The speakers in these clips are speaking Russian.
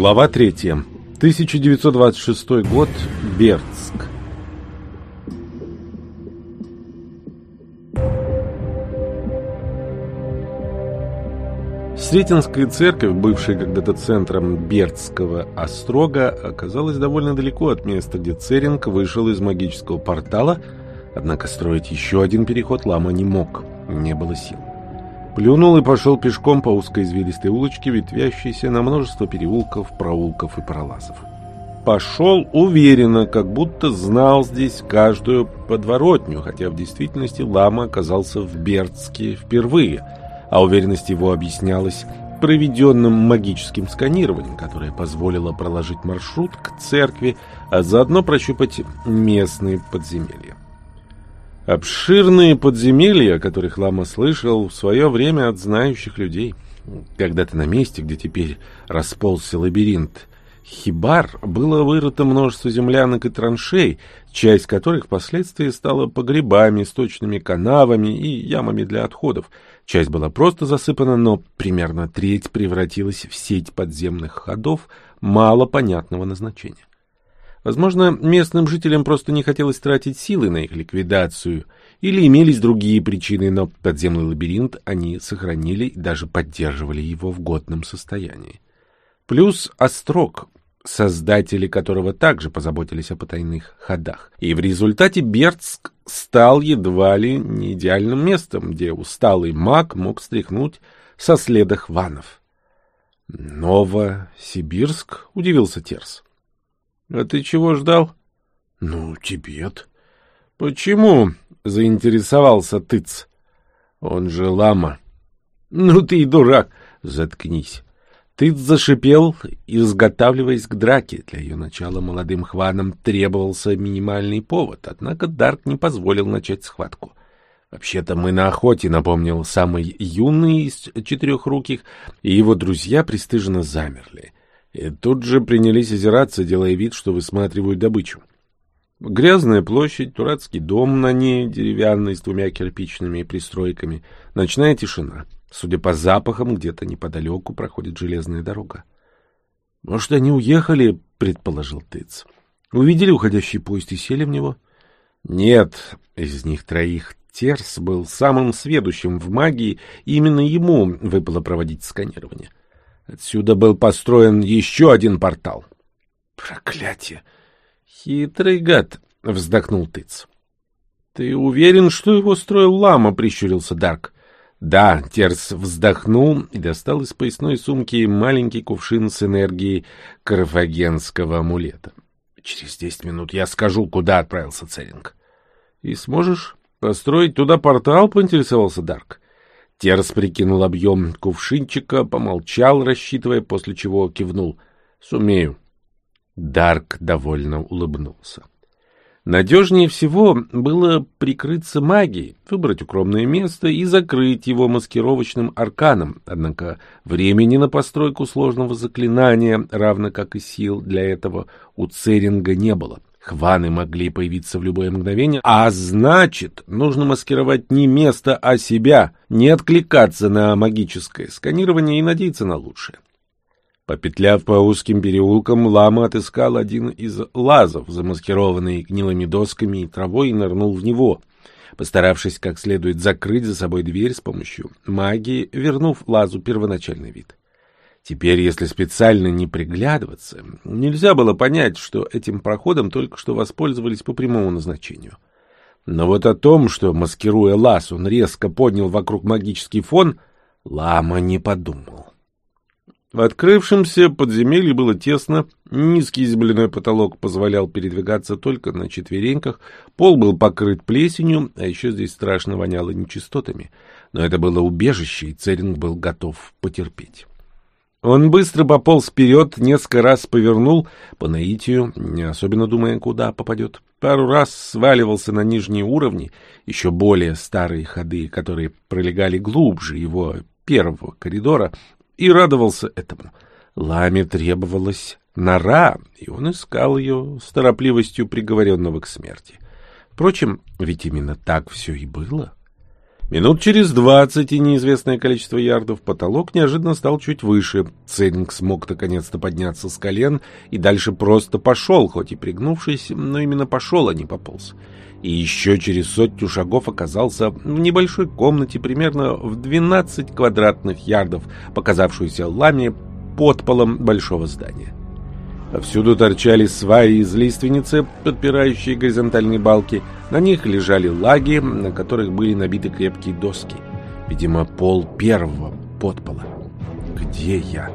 Глава 3. 1926 год. Бердск. Сретенская церковь, бывшая когда-то центром Бердского острога, оказалась довольно далеко от места, где Церинг вышел из магического портала, однако строить еще один переход Лама не мог, не было сил. Плюнул и пошел пешком по узкой извилистой улочке, ветвящейся на множество переулков, проулков и пролазов. Пошел уверенно, как будто знал здесь каждую подворотню, хотя в действительности Лама оказался в Бердске впервые, а уверенность его объяснялась проведенным магическим сканированием, которое позволило проложить маршрут к церкви, а заодно прощупать местные подземелья. Обширные подземелья, о которых Лама слышал в свое время от знающих людей. Когда-то на месте, где теперь расползся лабиринт Хибар, было вырыто множество землянок и траншей, часть которых впоследствии стала погребами, сточными канавами и ямами для отходов. Часть была просто засыпана, но примерно треть превратилась в сеть подземных ходов мало понятного назначения. Возможно, местным жителям просто не хотелось тратить силы на их ликвидацию, или имелись другие причины, но подземный лабиринт они сохранили и даже поддерживали его в годном состоянии. Плюс острог, создатели которого также позаботились о потайных ходах. И в результате Бердск стал едва ли не идеальным местом, где усталый маг мог стряхнуть со следа хванов. «Новосибирск?» — удивился Терс. А ты чего ждал? Ну, Тибет. Почему? Заинтересовался тыц. Он же лама. Ну ты и дурак. Заткнись. Тыц зашипел, изготавливаясь к драке. Для ее начала молодым хванам требовался минимальный повод, однако Дарк не позволил начать схватку. Вообще-то мы на охоте, напомнил самый юный из четырехруких, и его друзья пристыженно замерли и тут же принялись озираться, делая вид, что высматривают добычу. Грязная площадь, дурацкий дом на ней, деревянный, с двумя кирпичными пристройками, ночная тишина. Судя по запахам, где-то неподалеку проходит железная дорога. — Может, они уехали, — предположил Тыц. — Увидели уходящий поезд и сели в него? — Нет, из них троих Терс был самым сведущим в магии, и именно ему выпало проводить сканирование. — Отсюда был построен еще один портал. Проклятие! Хитрый гад! — вздохнул Тыц. — Ты уверен, что его строил лама? — прищурился Дарк. — Да, Терс вздохнул и достал из поясной сумки маленький кувшин с энергией карфагенского амулета. — Через десять минут я скажу, куда отправился Церинг. — И сможешь построить туда портал? — поинтересовался Дарк. Терс прикинул объем кувшинчика, помолчал, рассчитывая, после чего кивнул. «Сумею». Дарк довольно улыбнулся. Надежнее всего было прикрыться магией, выбрать укромное место и закрыть его маскировочным арканом, однако времени на постройку сложного заклинания, равно как и сил для этого, у Церинга не было. Хваны могли появиться в любое мгновение, а значит, нужно маскировать не место, а себя, не откликаться на магическое сканирование и надеяться на лучшее. Попетляв по узким переулкам, лама отыскал один из лазов, замаскированный гнилыми досками и травой, и нырнул в него. Постаравшись как следует закрыть за собой дверь с помощью магии, вернув лазу первоначальный вид. Теперь, если специально не приглядываться, нельзя было понять, что этим проходом только что воспользовались по прямому назначению. Но вот о том, что, маскируя лаз, он резко поднял вокруг магический фон, Лама не подумал. В открывшемся подземелье было тесно, низкий земляной потолок позволял передвигаться только на четвереньках, пол был покрыт плесенью, а еще здесь страшно воняло нечистотами. Но это было убежище, и Церинг был готов потерпеть. Он быстро пополз вперед, несколько раз повернул, по наитию, не особенно думая, куда попадет. Пару раз сваливался на нижние уровни, еще более старые ходы, которые пролегали глубже его первого коридора, и радовался этому. Ламе требовалась нора, и он искал ее с торопливостью приговоренного к смерти. Впрочем, ведь именно так все и было. Минут через двадцать и неизвестное количество ярдов потолок неожиданно стал чуть выше. Церинг смог наконец-то подняться с колен и дальше просто пошел, хоть и пригнувшись, но именно пошел, а не пополз. И еще через сотню шагов оказался в небольшой комнате примерно в 12 квадратных ярдов, показавшуюся ламе под полом большого здания. Повсюду торчали сваи из лиственницы, подпирающие горизонтальные балки. На них лежали лаги, на которых были набиты крепкие доски. Видимо, пол первого подпола. Где я?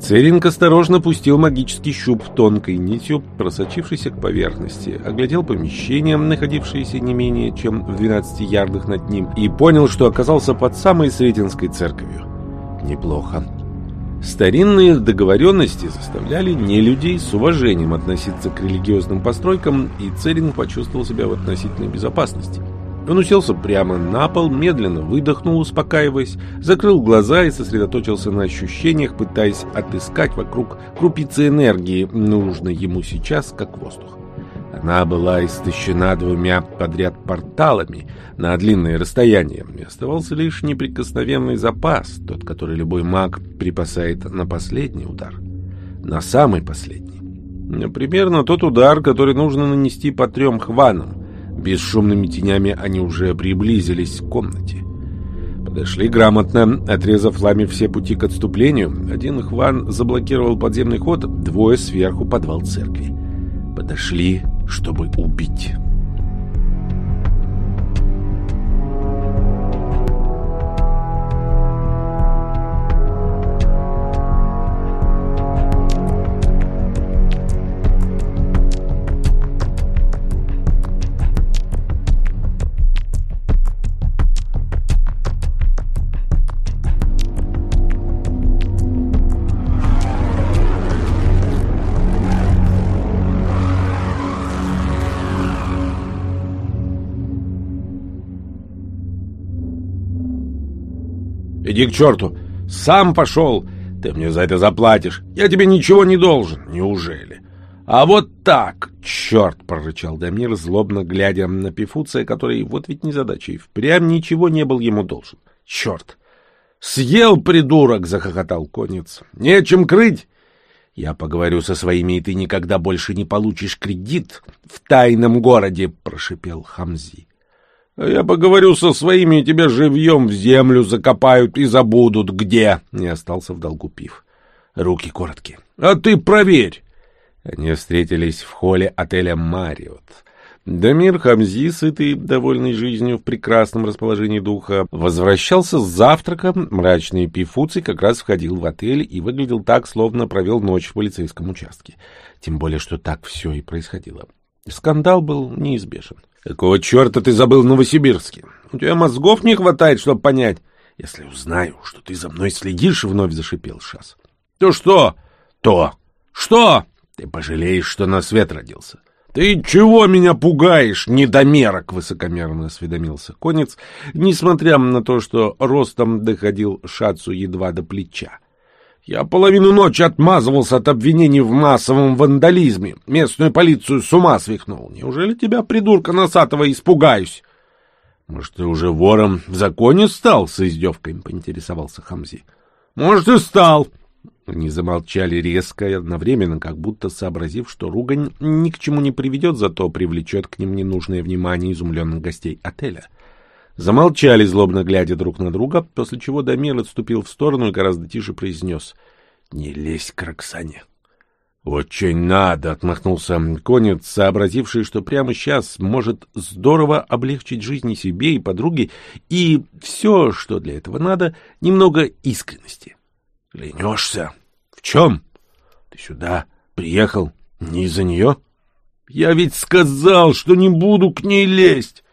Церинг осторожно пустил магический щуп тонкой нитью, просочившийся к поверхности, оглядел помещение, находившееся не менее чем в 12 ярдах над ним, и понял, что оказался под самой Сретенской церковью. Неплохо. Старинные договоренности заставляли не людей с уважением относиться к религиозным постройкам, и Церинг почувствовал себя в относительной безопасности. Он уселся прямо на пол, медленно выдохнул, успокаиваясь, закрыл глаза и сосредоточился на ощущениях, пытаясь отыскать вокруг крупицы энергии, нужной ему сейчас, как воздух. Она была истощена двумя подряд порталами на длинное расстояние, и оставался лишь неприкосновенный запас, тот, который любой маг припасает на последний удар. На самый последний. Например, на тот удар, который нужно нанести по трем хванам. Бесшумными тенями они уже приблизились к комнате. Подошли грамотно, отрезав лами все пути к отступлению. Один хван заблокировал подземный ход, двое сверху подвал церкви. Подошли чтобы убить. Иди к черту! Сам пошел! Ты мне за это заплатишь! Я тебе ничего не должен! Неужели? А вот так! Черт! — прорычал Дамир, злобно глядя на Пифуция, который, вот ведь незадача, и впрямь ничего не был ему должен. Черт! «Съел, придурок!» — захохотал конец. «Нечем крыть!» «Я поговорю со своими, и ты никогда больше не получишь кредит в тайном городе!» — прошипел Хамзи. А я поговорю со своими, и тебя живьем в землю закопают и забудут где. Не остался в долгу пив. Руки короткие. А ты проверь. Они встретились в холле отеля «Мариот». Дамир Хамзи, сытый, довольный жизнью, в прекрасном расположении духа, возвращался с завтрака. Мрачный пифуций как раз входил в отель и выглядел так, словно провел ночь в полицейском участке. Тем более, что так все и происходило. Скандал был неизбежен. Какого черта ты забыл в Новосибирске? У тебя мозгов не хватает, чтобы понять. Если узнаю, что ты за мной следишь, — вновь зашипел Шас. То что? То. Что? Ты пожалеешь, что на свет родился. Ты чего меня пугаешь, недомерок? — высокомерно осведомился конец, несмотря на то, что ростом доходил Шацу едва до плеча. Я половину ночи отмазывался от обвинений в массовом вандализме. Местную полицию с ума свихнул. Неужели тебя, придурка носатого, испугаюсь? Может, ты уже вором в законе стал? С издевкой поинтересовался Хамзи. Может, и стал. Они замолчали резко и одновременно, как будто сообразив, что ругань ни к чему не приведет, зато привлечет к ним ненужное внимание изумленных гостей отеля. — Замолчали, злобно глядя друг на друга, после чего Дамир отступил в сторону и гораздо тише произнес «Не лезь к Роксане». «Очень надо!» — отмахнулся конец, сообразивший, что прямо сейчас может здорово облегчить жизнь себе, и подруге, и все, что для этого надо, немного искренности. «Ленешься? В чем? Ты сюда приехал не из-за нее?» «Я ведь сказал, что не буду к ней лезть!»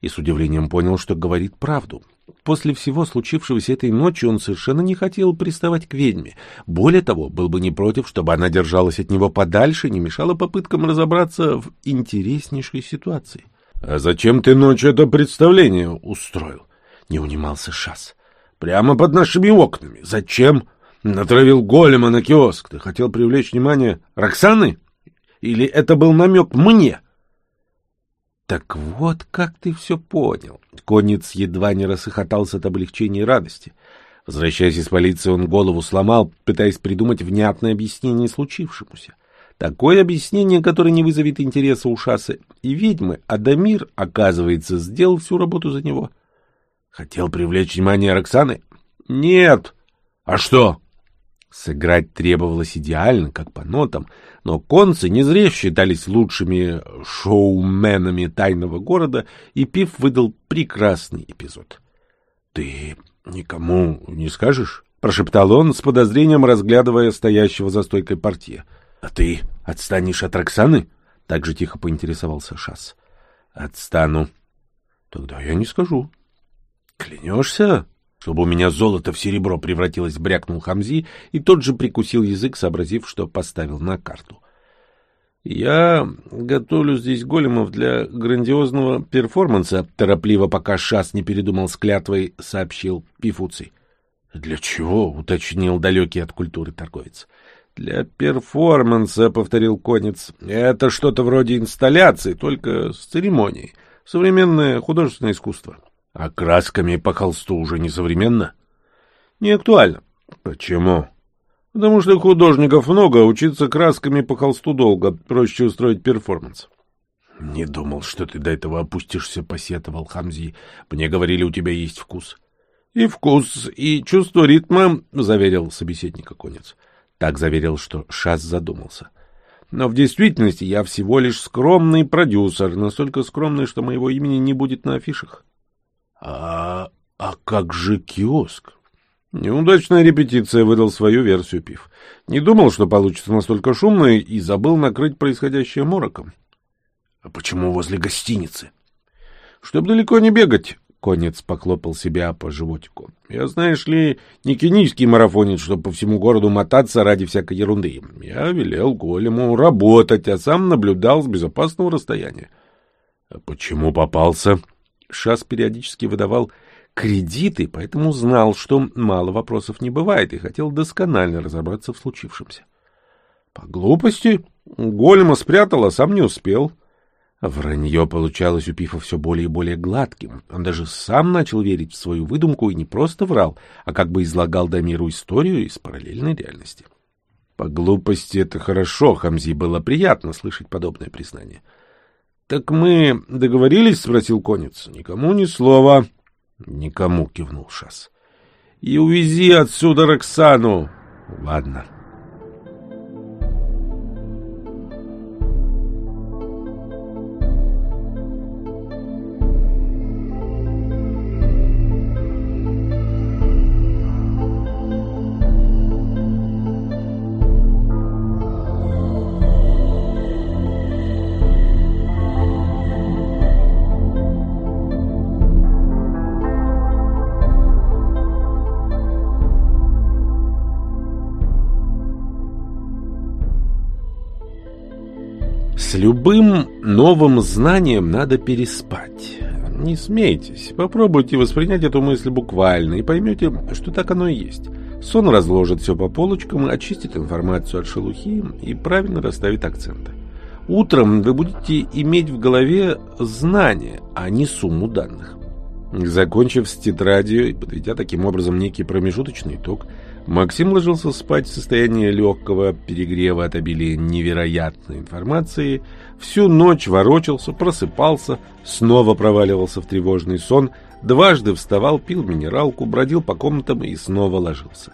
И с удивлением понял, что говорит правду. После всего случившегося этой ночью он совершенно не хотел приставать к ведьме. Более того, был бы не против, чтобы она держалась от него подальше, не мешала попыткам разобраться в интереснейшей ситуации. — А зачем ты ночью это представление устроил? — не унимался Шас. — Прямо под нашими окнами. Зачем? Натравил голема на киоск. Ты хотел привлечь внимание Роксаны? Или это был намек мне? — Так вот, как ты все понял. Конец едва не рассыхотался от облегчения и радости. Возвращаясь из полиции, он голову сломал, пытаясь придумать внятное объяснение случившемуся. Такое объяснение, которое не вызовет интереса у Шасы и ведьмы, а Дамир, оказывается, сделал всю работу за него. Хотел привлечь внимание Роксаны? Нет. А что? Сыграть требовалось идеально, как по нотам, но концы не зря считались лучшими шоуменами тайного города, и Пив выдал прекрасный эпизод. — Ты никому не скажешь? — прошептал он с подозрением, разглядывая стоящего за стойкой портье. — А ты отстанешь от Роксаны? — так же тихо поинтересовался Шас. — Отстану. — Тогда я не скажу. — Клянешься? Чтобы у меня золото в серебро превратилось, брякнул Хамзи и тот же прикусил язык, сообразив, что поставил на карту. «Я готовлю здесь големов для грандиозного перформанса», — торопливо, пока Шас не передумал с клятвой, сообщил Пифуций. «Для чего?» — уточнил далекий от культуры торговец. «Для перформанса», — повторил конец. «Это что-то вроде инсталляции, только с церемонией. Современное художественное искусство». А красками по холсту уже не современно? Не актуально. Почему? Потому что художников много, а учиться красками по холсту долго, проще устроить перформанс. Не думал, что ты до этого опустишься, посетовал Хамзи. Мне говорили, у тебя есть вкус. И вкус, и чувство ритма, заверил собеседника конец. Так заверил, что Шас задумался. Но в действительности я всего лишь скромный продюсер, настолько скромный, что моего имени не будет на афишах. А, а как же киоск? Неудачная репетиция, выдал свою версию Пив. Не думал, что получится настолько шумно, и забыл накрыть происходящее мороком. А почему возле гостиницы? Чтоб далеко не бегать. Конец поклопал себя по животику. Я, знаешь ли, не кенийский марафонец, чтобы по всему городу мотаться ради всякой ерунды. Я велел голему работать, а сам наблюдал с безопасного расстояния. — А почему попался? Шас периодически выдавал кредиты, поэтому знал, что мало вопросов не бывает, и хотел досконально разобраться в случившемся. По глупости голема спрятал, а сам не успел. Вранье получалось у Пифа все более и более гладким. Он даже сам начал верить в свою выдумку и не просто врал, а как бы излагал Дамиру историю из параллельной реальности. По глупости это хорошо, Хамзи было приятно слышать подобное признание. — так мы договорились? — спросил конец. — Никому ни слова. — Никому, — кивнул Шас. — И увези отсюда Роксану. — Ладно. — С любым новым знанием надо переспать. Не смейтесь, попробуйте воспринять эту мысль буквально и поймете, что так оно и есть. Сон разложит все по полочкам, очистит информацию от шелухи и правильно расставит акценты. Утром вы будете иметь в голове знания, а не сумму данных. Закончив с тетрадью и подведя таким образом некий промежуточный итог, Максим ложился спать в состоянии легкого перегрева от обилия невероятной информации, всю ночь ворочался, просыпался, снова проваливался в тревожный сон, дважды вставал, пил минералку, бродил по комнатам и снова ложился.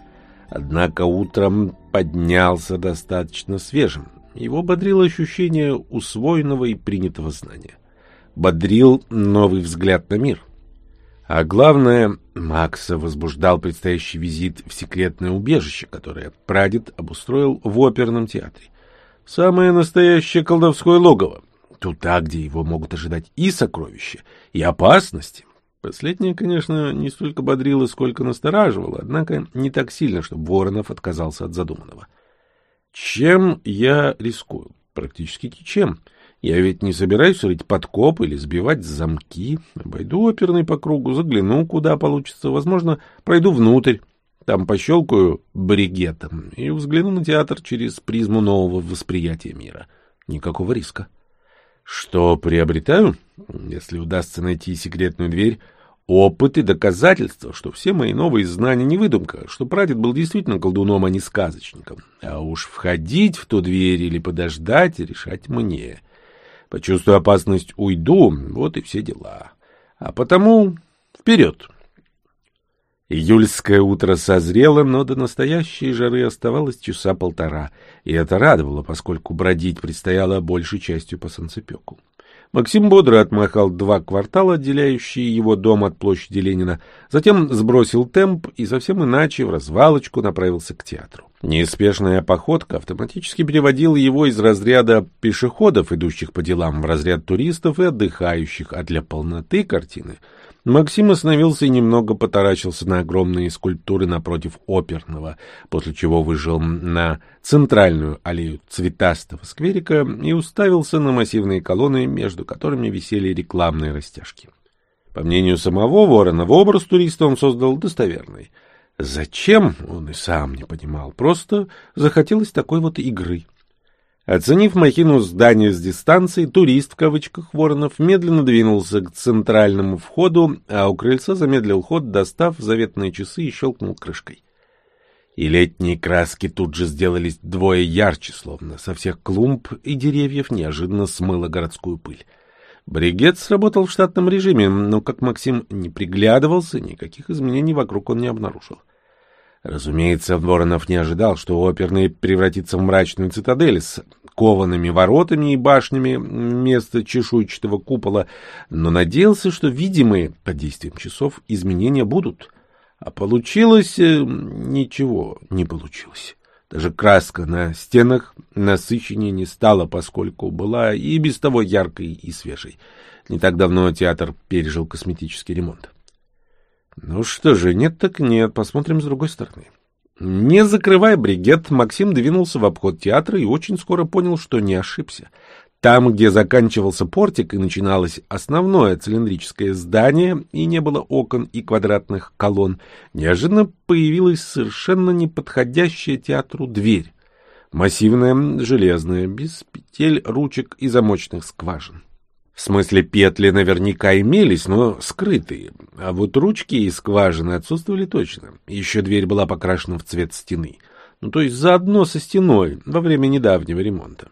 Однако утром поднялся достаточно свежим. Его бодрило ощущение усвоенного и принятого знания. Бодрил новый взгляд на мир. А главное, Макса возбуждал предстоящий визит в секретное убежище, которое прадед обустроил в оперном театре. Самое настоящее колдовское логово. Туда, где его могут ожидать и сокровища, и опасности. Последнее, конечно, не столько бодрило, сколько настораживало, однако не так сильно, чтобы Воронов отказался от задуманного. Чем я рискую? Практически ничем. — я ведь не собираюсь рыть подкоп или сбивать замки. Обойду оперный по кругу, загляну, куда получится. Возможно, пройду внутрь. Там пощелкаю бригетом и взгляну на театр через призму нового восприятия мира. Никакого риска. Что приобретаю? Если удастся найти секретную дверь, опыт и доказательства, что все мои новые знания не выдумка, что прадед был действительно колдуном, а не сказочником. А уж входить в ту дверь или подождать, решать мне. Почувствую опасность, уйду, вот и все дела. А потому вперед! Июльское утро созрело, но до настоящей жары оставалось часа полтора, и это радовало, поскольку бродить предстояло большей частью по солнцепеку. Максим бодро отмахал два квартала, отделяющие его дом от площади Ленина, затем сбросил темп и совсем иначе в развалочку направился к театру. Неспешная походка автоматически переводила его из разряда пешеходов, идущих по делам, в разряд туристов и отдыхающих, а для полноты картины Максим остановился и немного потаращился на огромные скульптуры напротив оперного, после чего выжил на центральную аллею цветастого скверика и уставился на массивные колонны, между которыми висели рекламные растяжки. По мнению самого Воронова, образ туриста он создал достоверный. Зачем, он и сам не понимал, просто захотелось такой вот игры — Оценив махину здания с дистанции, турист, в кавычках Воронов, медленно двинулся к центральному входу, а у крыльца замедлил ход, достав заветные часы и щелкнул крышкой. И летние краски тут же сделались двое ярче, словно со всех клумб и деревьев неожиданно смыло городскую пыль. Бригет сработал в штатном режиме, но, как Максим не приглядывался, никаких изменений вокруг он не обнаружил. Разумеется, Воронов не ожидал, что оперный превратится в мрачную цитадель с коваными воротами и башнями вместо чешуйчатого купола, но надеялся, что видимые под действием часов изменения будут. А получилось... Э, ничего не получилось. Даже краска на стенах насыщеннее не стала, поскольку была и без того яркой и свежей. Не так давно театр пережил косметический ремонт. Ну что же, нет так нет, посмотрим с другой стороны. Не закрывая бригет, Максим двинулся в обход театра и очень скоро понял, что не ошибся. Там, где заканчивался портик и начиналось основное цилиндрическое здание, и не было окон и квадратных колонн, неожиданно появилась совершенно неподходящая театру дверь. Массивная, железная, без петель, ручек и замочных скважин. В смысле, петли наверняка имелись, но скрытые, а вот ручки и скважины отсутствовали точно. Еще дверь была покрашена в цвет стены. Ну, то есть заодно со стеной во время недавнего ремонта.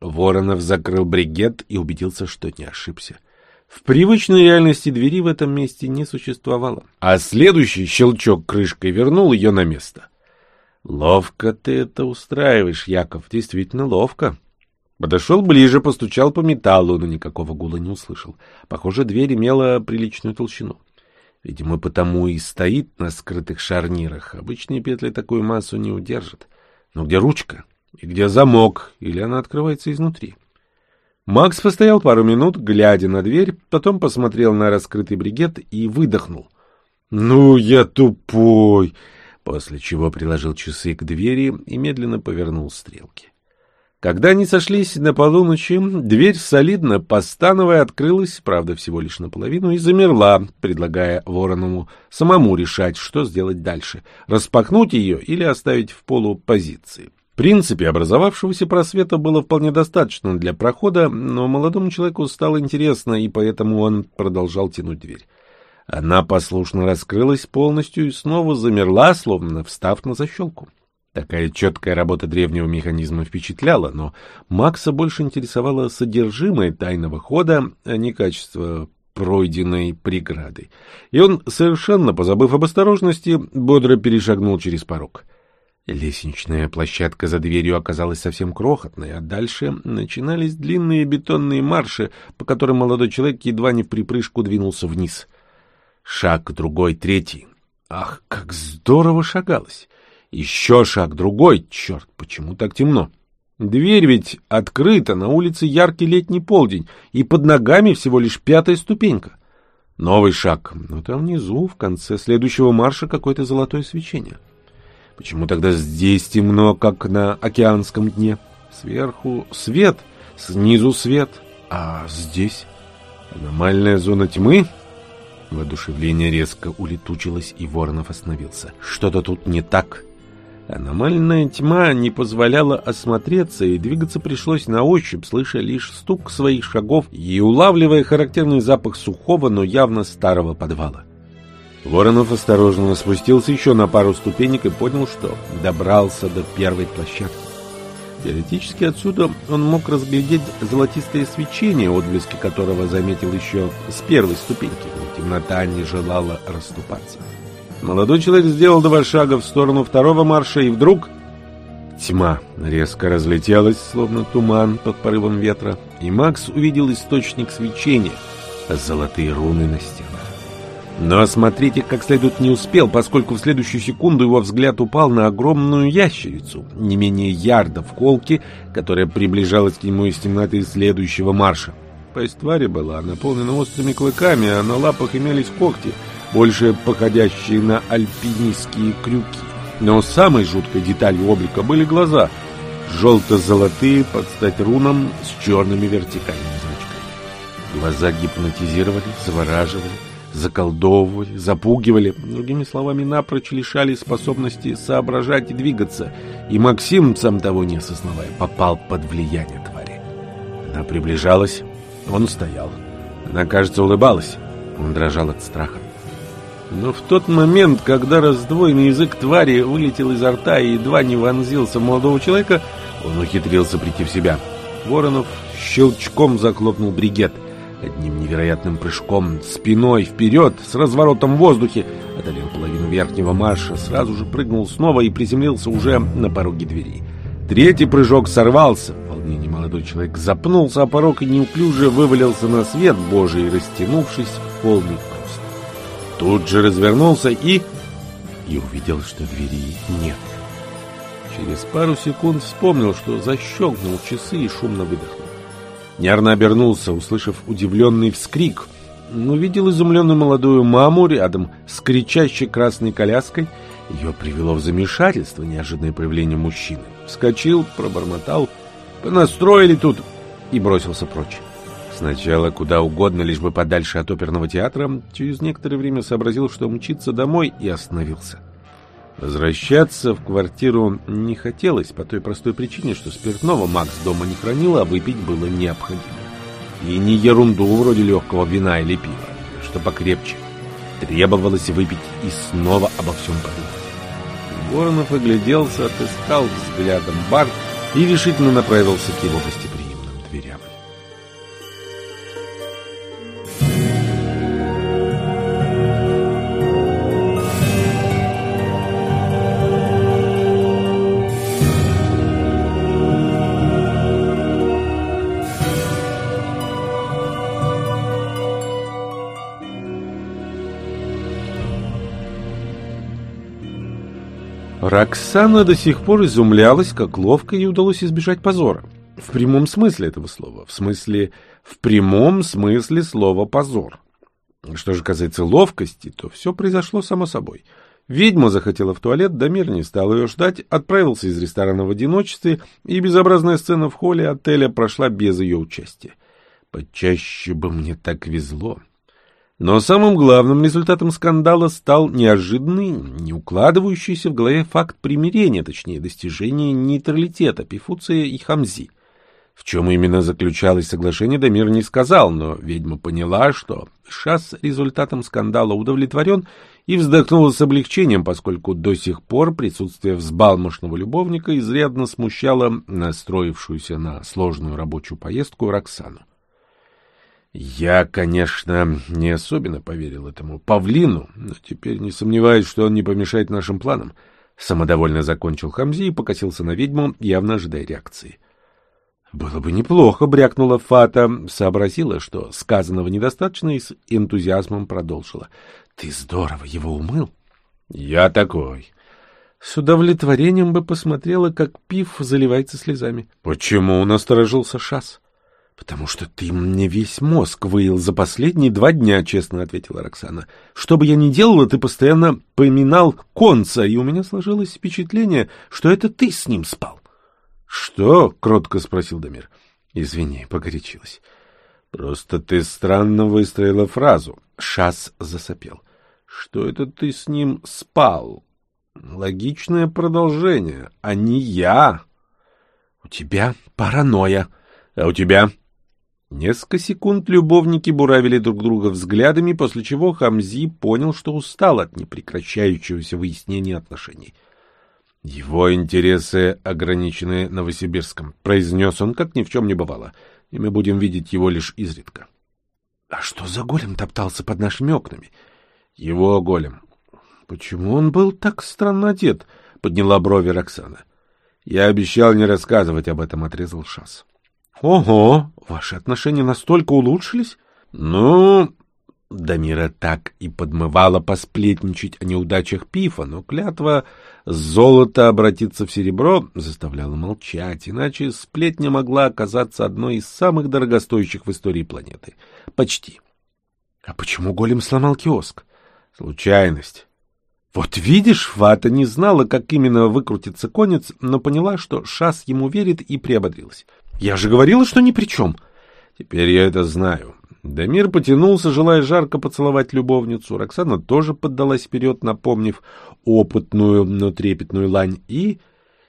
Воронов закрыл бригет и убедился, что не ошибся. В привычной реальности двери в этом месте не существовало. А следующий щелчок крышкой вернул ее на место. «Ловко ты это устраиваешь, Яков, действительно ловко», Подошел ближе, постучал по металлу, но никакого гула не услышал. Похоже, дверь имела приличную толщину. Видимо, потому и стоит на скрытых шарнирах. Обычные петли такую массу не удержат. Но где ручка? И где замок? Или она открывается изнутри? Макс постоял пару минут, глядя на дверь, потом посмотрел на раскрытый бригет и выдохнул. «Ну, я тупой!» После чего приложил часы к двери и медленно повернул стрелки. Когда они сошлись на полуночи, дверь солидно постановая открылась, правда, всего лишь наполовину, и замерла, предлагая Воронову самому решать, что сделать дальше — распахнуть ее или оставить в полупозиции. В принципе, образовавшегося просвета было вполне достаточно для прохода, но молодому человеку стало интересно, и поэтому он продолжал тянуть дверь. Она послушно раскрылась полностью и снова замерла, словно встав на защелку. Такая четкая работа древнего механизма впечатляла, но Макса больше интересовало содержимое тайного хода, а не качество пройденной преграды. И он, совершенно позабыв об осторожности, бодро перешагнул через порог. Лестничная площадка за дверью оказалась совсем крохотной, а дальше начинались длинные бетонные марши, по которым молодой человек едва не в припрыжку двинулся вниз. Шаг, другой, третий. Ах, как здорово шагалось! Еще шаг, другой. Черт, почему так темно? Дверь ведь открыта, на улице яркий летний полдень, и под ногами всего лишь пятая ступенька. Новый шаг. Но там внизу, в конце следующего марша, какое-то золотое свечение. Почему тогда здесь темно, как на океанском дне? Сверху свет, снизу свет, а здесь аномальная зона тьмы? Воодушевление резко улетучилось, и Воронов остановился. Что-то тут не так. Аномальная тьма не позволяла осмотреться, и двигаться пришлось на ощупь, слыша лишь стук своих шагов и улавливая характерный запах сухого, но явно старого подвала. Воронов осторожно спустился еще на пару ступенек и понял, что добрался до первой площадки. Теоретически отсюда он мог разглядеть золотистое свечение, отблески которого заметил еще с первой ступеньки, но темнота не желала расступаться. Молодой человек сделал два шага в сторону второго марша, и вдруг... Тьма резко разлетелась, словно туман под порывом ветра, и Макс увидел источник свечения, золотые руны на стенах. Но осмотреть их как следует не успел, поскольку в следующую секунду его взгляд упал на огромную ящерицу, не менее ярда в колке, которая приближалась к нему из темноты следующего марша. Пасть твари была наполнена острыми клыками, а на лапах имелись когти, больше походящие на альпинистские крюки. Но самой жуткой деталью облика были глаза, желто-золотые под стать рунам с черными вертикальными зрачками. Глаза гипнотизировали, завораживали, заколдовывали, запугивали, другими словами, напрочь лишали способности соображать и двигаться, и Максим, сам того не осознавая, попал под влияние твари. Она приближалась, он стоял. Она, кажется, улыбалась. Он дрожал от страха. Но в тот момент, когда раздвоенный язык твари вылетел изо рта и едва не вонзился в молодого человека, он ухитрился прийти в себя. Воронов щелчком захлопнул бригет. Одним невероятным прыжком спиной вперед, с разворотом в воздухе, одолел половину верхнего марша, сразу же прыгнул снова и приземлился уже на пороге двери. Третий прыжок сорвался. В волнении молодой человек запнулся о порог и неуклюже вывалился на свет Божий, растянувшись в полный прост. Тут же развернулся и... и увидел, что двери нет. Через пару секунд вспомнил, что защелкнул часы и шумно выдохнул. Нервно обернулся, услышав удивленный вскрик. Увидел изумленную молодую маму рядом с кричащей красной коляской. Ее привело в замешательство неожиданное появление мужчины. Вскочил, пробормотал. «Понастроили тут!» и бросился прочь. Сначала куда угодно, лишь бы подальше от оперного театра, через некоторое время сообразил, что мчится домой, и остановился. Возвращаться в квартиру не хотелось по той простой причине, что спиртного Макс дома не хранил, а выпить было необходимо. И не ерунду вроде легкого вина или пива, что покрепче. Требовалось выпить и снова обо всем подумать. Воронов огляделся, отыскал взглядом бар и решительно направился к его гостеприимным Роксана до сих пор изумлялась, как ловко ей удалось избежать позора. В прямом смысле этого слова. В смысле... В прямом смысле слова «позор». Что же касается ловкости, то все произошло само собой. Ведьма захотела в туалет, Дамир не стал ее ждать, отправился из ресторана в одиночестве, и безобразная сцена в холле отеля прошла без ее участия. Почаще бы мне так везло. Но самым главным результатом скандала стал неожиданный, не укладывающийся в голове факт примирения, точнее, достижения нейтралитета Пифуция и Хамзи. В чем именно заключалось соглашение, Дамир не сказал, но ведьма поняла, что Шас результатом скандала удовлетворен и вздохнула с облегчением, поскольку до сих пор присутствие взбалмошного любовника изрядно смущало настроившуюся на сложную рабочую поездку Роксану. Я, конечно, не особенно поверил этому павлину, но теперь не сомневаюсь, что он не помешает нашим планам. Самодовольно закончил Хамзи и покосился на ведьму, явно ожидая реакции. «Было бы неплохо», — брякнула Фата, сообразила, что сказанного недостаточно, и с энтузиазмом продолжила. «Ты здорово его умыл». «Я такой». С удовлетворением бы посмотрела, как Пив заливается слезами. «Почему?» — насторожился Шас. «Потому что ты мне весь мозг выил за последние два дня», — честно ответила Роксана. «Что бы я ни делала, ты постоянно поминал конца, и у меня сложилось впечатление, что это ты с ним спал». «Что?» — кротко спросил Дамир. «Извини, погорячилась». «Просто ты странно выстроила фразу». Шас засопел. «Что это ты с ним спал?» Логичное продолжение, а не я. У тебя паранойя. А у тебя? Несколько секунд любовники буравили друг друга взглядами, после чего Хамзи понял, что устал от непрекращающегося выяснения отношений. «Его интересы ограничены Новосибирском», — произнес он, как ни в чем не бывало, — «и мы будем видеть его лишь изредка». «А что за голем топтался под нашими окнами?» «Его голем». «Почему он был так странно одет?» — подняла брови Роксана. «Я обещал не рассказывать об этом», — отрезал Шас. Ого, ваши отношения настолько улучшились? Ну, Дамира так и подмывала посплетничать о неудачах Пифа, но клятва золота обратиться в серебро заставляла молчать, иначе сплетня могла оказаться одной из самых дорогостоящих в истории планеты. Почти. А почему голем сломал киоск? Случайность. Вот видишь, Фата не знала, как именно выкрутится конец, но поняла, что Шас ему верит и приободрилась. Я же говорила, что ни при чем. Теперь я это знаю. Дамир потянулся, желая жарко поцеловать любовницу. Роксана тоже поддалась вперед, напомнив опытную, но трепетную лань, и...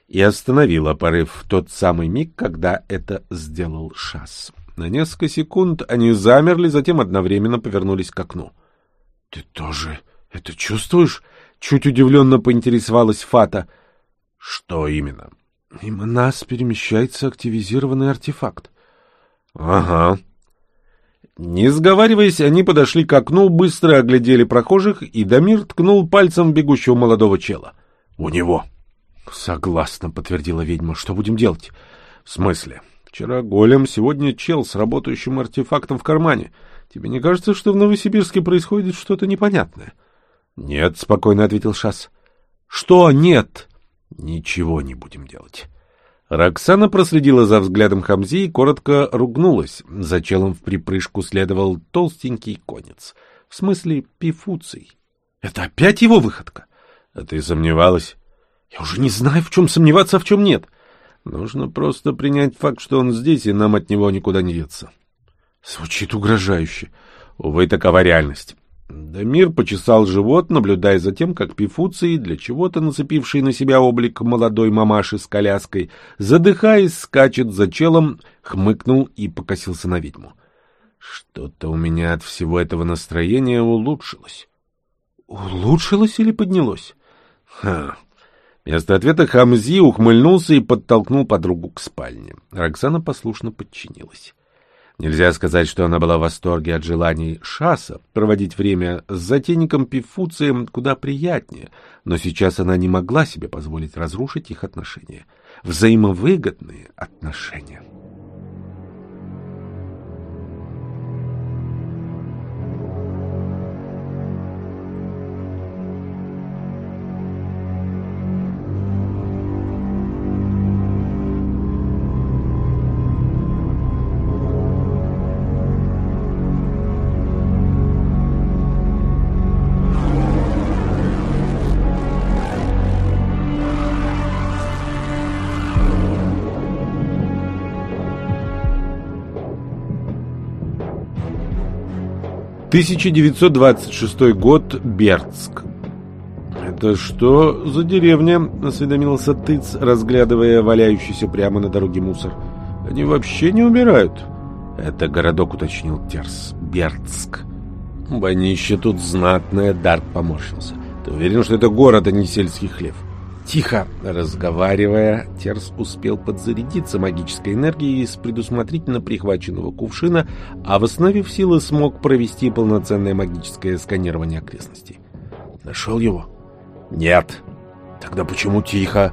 и остановила порыв в тот самый миг, когда это сделал Шас. На несколько секунд они замерли, затем одновременно повернулись к окну. — Ты тоже это чувствуешь? — чуть удивленно поинтересовалась Фата. — Что именно? — Мимо нас перемещается активизированный артефакт. — Ага. Не сговариваясь, они подошли к окну, быстро оглядели прохожих, и Дамир ткнул пальцем бегущего молодого чела. — У него. — Согласна, — подтвердила ведьма. — Что будем делать? — В смысле? Вчера голем, сегодня чел с работающим артефактом в кармане. Тебе не кажется, что в Новосибирске происходит что-то непонятное? — Нет, — спокойно ответил Шас. — Что нет? — Ничего не будем делать. Роксана проследила за взглядом Хамзи и коротко ругнулась. За челом в припрыжку следовал толстенький конец. В смысле, пифуций. Это опять его выходка? А ты сомневалась? Я уже не знаю, в чем сомневаться, а в чем нет. Нужно просто принять факт, что он здесь, и нам от него никуда не деться. Звучит угрожающе. Увы, такова реальность. Дамир почесал живот, наблюдая за тем, как пифуции, для чего-то нацепивший на себя облик молодой мамаши с коляской, задыхаясь, скачет за челом, хмыкнул и покосился на ведьму. Что-то у меня от всего этого настроения улучшилось. Улучшилось или поднялось? Ха. Вместо ответа Хамзи ухмыльнулся и подтолкнул подругу к спальне. Роксана послушно подчинилась. Нельзя сказать, что она была в восторге от желаний Шаса проводить время с затейником Пифуцием куда приятнее, но сейчас она не могла себе позволить разрушить их отношения. Взаимовыгодные отношения. 1926 год, Бердск. «Это что за деревня?» — осведомился Тыц, разглядывая валяющийся прямо на дороге мусор. «Они вообще не умирают?» «Это городок», — уточнил Терс. «Бердск». «Бонище тут знатное», — Дарк поморщился. «Ты уверен, что это город, а не сельский хлев?» Тихо разговаривая, Терс успел подзарядиться магической энергией из предусмотрительно прихваченного кувшина, а восстановив силы смог провести полноценное магическое сканирование окрестностей. Нашел его? Нет. Тогда почему тихо?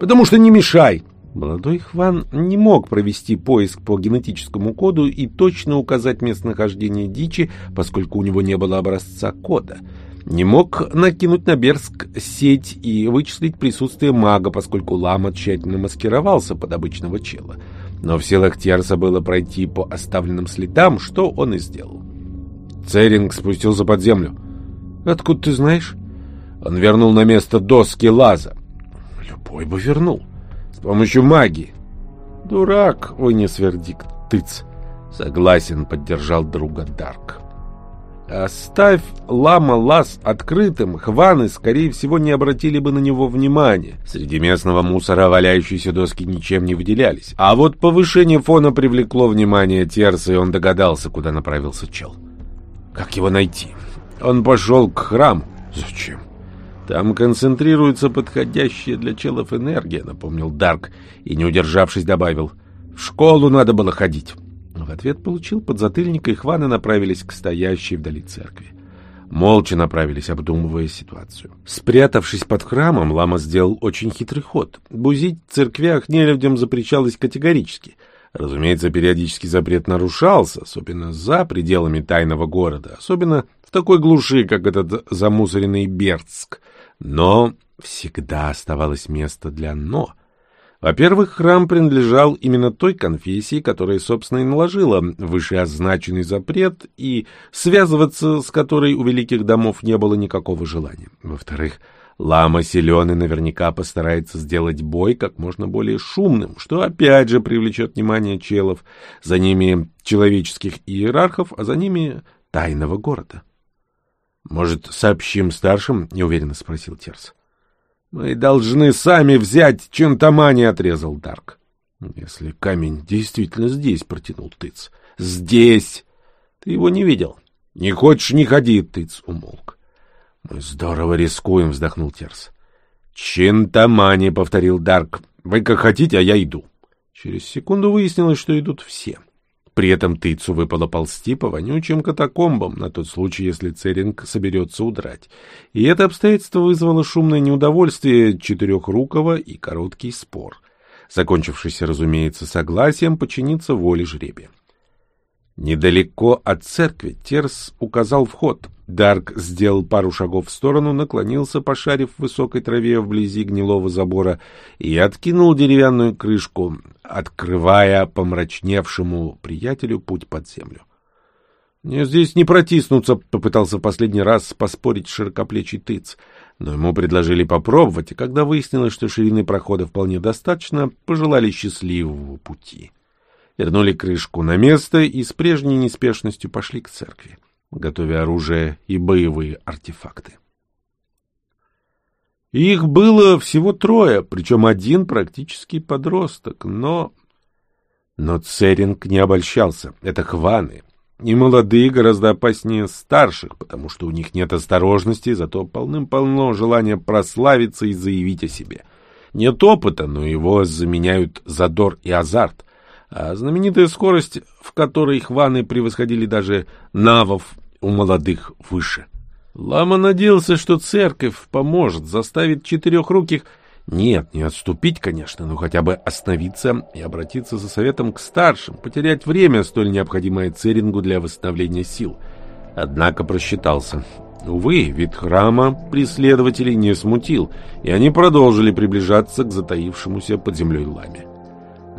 Потому что не мешай! Молодой Хван не мог провести поиск по генетическому коду и точно указать местонахождение дичи, поскольку у него не было образца кода — не мог накинуть на Берск сеть и вычислить присутствие мага, поскольку лама тщательно маскировался под обычного чела. Но в силах Тьерса было пройти по оставленным следам, что он и сделал. Церинг спустился под землю. «Откуда ты знаешь?» Он вернул на место доски лаза. «Любой бы вернул. С помощью магии». «Дурак!» — вынес вердикт Тыц. «Согласен», — поддержал друга Дарк. Оставь лама лаз открытым, хваны, скорее всего, не обратили бы на него внимания. Среди местного мусора валяющиеся доски ничем не выделялись. А вот повышение фона привлекло внимание Терса, и он догадался, куда направился чел. Как его найти? Он пошел к храму. Зачем? Там концентрируется подходящая для челов энергия, напомнил Дарк, и, не удержавшись, добавил. В школу надо было ходить. В ответ получил подзатыльник, и хваны направились к стоящей вдали церкви. Молча направились, обдумывая ситуацию. Спрятавшись под храмом, лама сделал очень хитрый ход. Бузить в церквях нелюдям запрещалось категорически. Разумеется, периодически запрет нарушался, особенно за пределами тайного города, особенно в такой глуши, как этот замусоренный Бердск. Но всегда оставалось место для «но». Во-первых, храм принадлежал именно той конфессии, которая, собственно, и наложила вышеозначенный запрет, и связываться с которой у великих домов не было никакого желания. Во-вторых, лама силен и наверняка постарается сделать бой как можно более шумным, что опять же привлечет внимание челов, за ними человеческих иерархов, а за ними тайного города. «Может, сообщим старшим?» — неуверенно спросил Терс. Мы должны сами взять Чентамани, отрезал Дарк. Если камень действительно здесь, протянул Тыц. Здесь! Ты его не видел? Не хочешь, не ходи, Тыц умолк. Мы здорово рискуем, вздохнул Терс. Чентамани, повторил Дарк. Вы как хотите, а я иду. Через секунду выяснилось, что идут все. При этом Тыцу выпало ползти по вонючим катакомбам на тот случай, если Церинг соберется удрать. И это обстоятельство вызвало шумное неудовольствие Четырехрукого и короткий спор, закончившийся, разумеется, согласием подчиниться воле жребия. Недалеко от церкви Терс указал вход. Дарк сделал пару шагов в сторону, наклонился, пошарив в высокой траве вблизи гнилого забора, и откинул деревянную крышку, открывая помрачневшему приятелю путь под землю. «Мне здесь не протиснуться», — попытался последний раз поспорить широкоплечий тыц, но ему предложили попробовать, и когда выяснилось, что ширины прохода вполне достаточно, пожелали счастливого пути вернули крышку на место и с прежней неспешностью пошли к церкви, готовя оружие и боевые артефакты. Их было всего трое, причем один практически подросток, но... Но Церинг не обольщался. Это хваны. И молодые гораздо опаснее старших, потому что у них нет осторожности, зато полным-полно желания прославиться и заявить о себе. Нет опыта, но его заменяют задор и азарт а знаменитая скорость, в которой хваны превосходили даже навов у молодых выше. Лама надеялся, что церковь поможет, заставит четырехруких... Нет, не отступить, конечно, но хотя бы остановиться и обратиться за советом к старшим, потерять время, столь необходимое Церингу для восстановления сил. Однако просчитался. Увы, вид храма преследователей не смутил, и они продолжили приближаться к затаившемуся под землей ламе.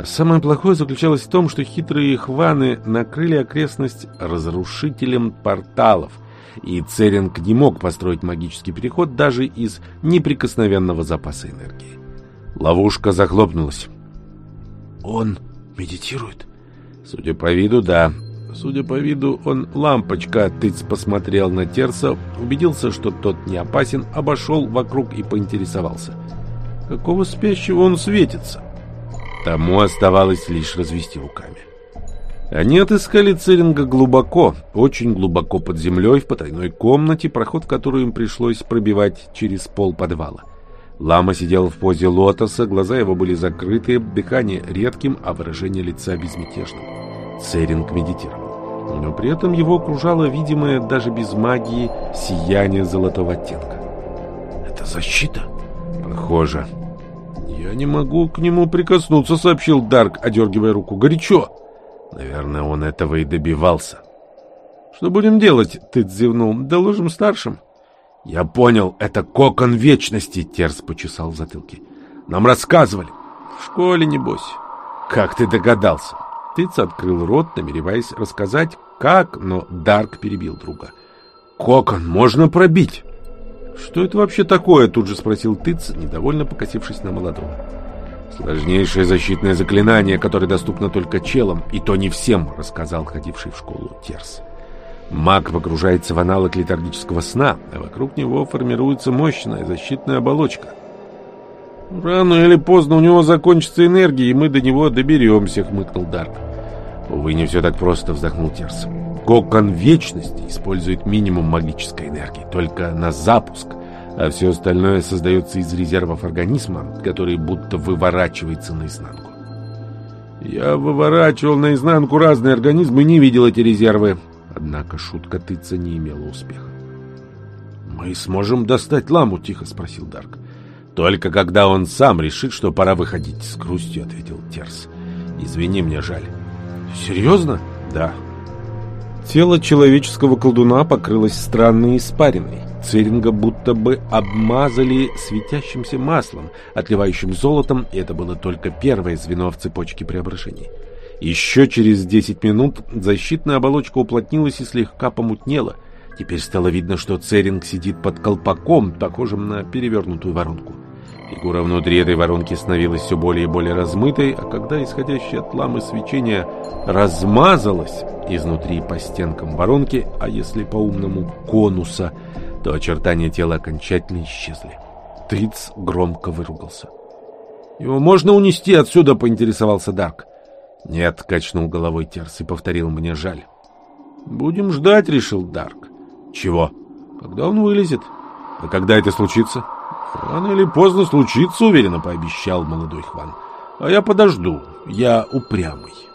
Самое плохое заключалось в том, что хитрые хваны накрыли окрестность разрушителем порталов, и Церинг не мог построить магический переход даже из неприкосновенного запаса энергии. Ловушка захлопнулась. «Он медитирует?» Судя по виду, да. Судя по виду, он лампочка. Тыц посмотрел на Терса, убедился, что тот не опасен, обошел вокруг и поинтересовался. «Какого спящего он светится?» Тому оставалось лишь развести руками. Они отыскали Церинга глубоко, очень глубоко под землей, в потайной комнате, проход в которую им пришлось пробивать через пол подвала. Лама сидел в позе лотоса, глаза его были закрыты, дыхание редким, а выражение лица безмятежным. Церинг медитировал. Но при этом его окружало видимое даже без магии сияние золотого оттенка. «Это защита?» «Похоже», «Я не могу к нему прикоснуться», — сообщил Дарк, одергивая руку. «Горячо!» Наверное, он этого и добивался. «Что будем делать?» — ты зевнул. «Доложим старшим». «Я понял, это кокон вечности», — Терс почесал в затылке. «Нам рассказывали». «В школе, небось». «Как ты догадался?» Тыц открыл рот, намереваясь рассказать, как, но Дарк перебил друга. «Кокон можно пробить». «Что это вообще такое?» — тут же спросил Тыц, недовольно покосившись на молодого. «Сложнейшее защитное заклинание, которое доступно только челам, и то не всем», — рассказал ходивший в школу Терс. Маг погружается в аналог летаргического сна, а вокруг него формируется мощная защитная оболочка. «Рано или поздно у него закончится энергия, и мы до него доберемся», — хмыкнул Дарк. «Увы, не все так просто», — вздохнул Терс. «Кокон Вечности использует минимум магической энергии, только на запуск, а все остальное создается из резервов организма, который будто выворачивается наизнанку». «Я выворачивал наизнанку разные организмы и не видел эти резервы», Однако шутка тыца не имела успеха. «Мы сможем достать ламу?» — тихо спросил Дарк. «Только когда он сам решит, что пора выходить», — с грустью ответил Терс. «Извини, мне жаль». «Серьезно?» «Да». Тело человеческого колдуна покрылось странной испариной. Церинга будто бы обмазали светящимся маслом, отливающим золотом, и это было только первое звено в цепочке преображений. Еще через 10 минут защитная оболочка уплотнилась и слегка помутнела. Теперь стало видно, что Церинг сидит под колпаком, похожим на перевернутую воронку. Фигура внутри этой воронки становилась все более и более размытой, а когда исходящее от ламы свечение размазалось изнутри по стенкам воронки, а если по-умному конуса, то очертания тела окончательно исчезли. Триц громко выругался. «Его можно унести отсюда?» — поинтересовался Дарк. «Нет», — качнул головой Терс и повторил мне жаль. «Будем ждать», — решил Дарк. «Чего?» «Когда он вылезет». «А когда это случится?» «Рано или поздно случится», — уверенно пообещал молодой Хван. «А я подожду. Я упрямый».